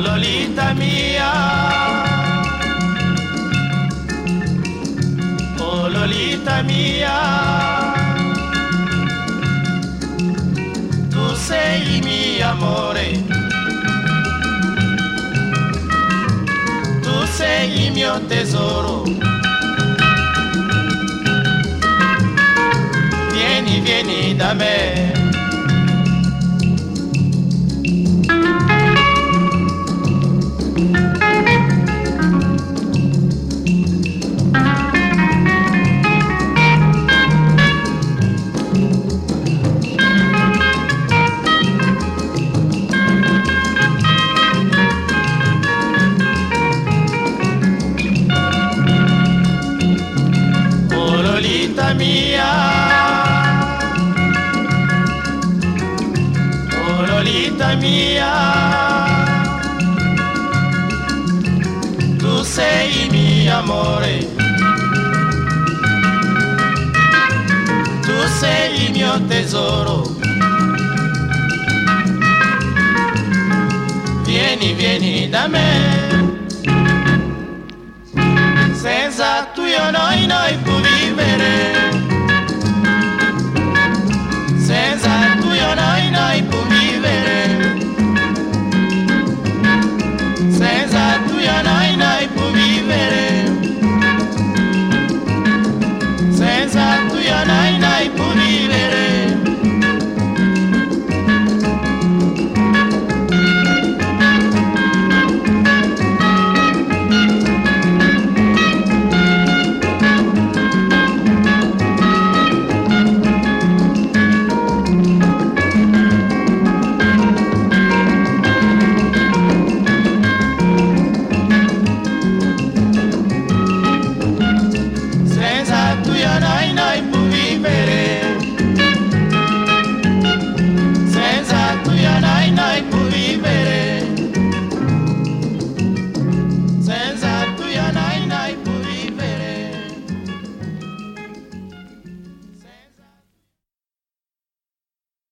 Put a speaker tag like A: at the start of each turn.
A: Lolita mia, oh Lolita mia, tu sei mio amore, tu sei il mio tesoro. Vieni, vieni da me. Mia, tu sei il mio amore, tu sei il mio tesoro. Vieni, vieni da me. senza tu io noi noi può vivere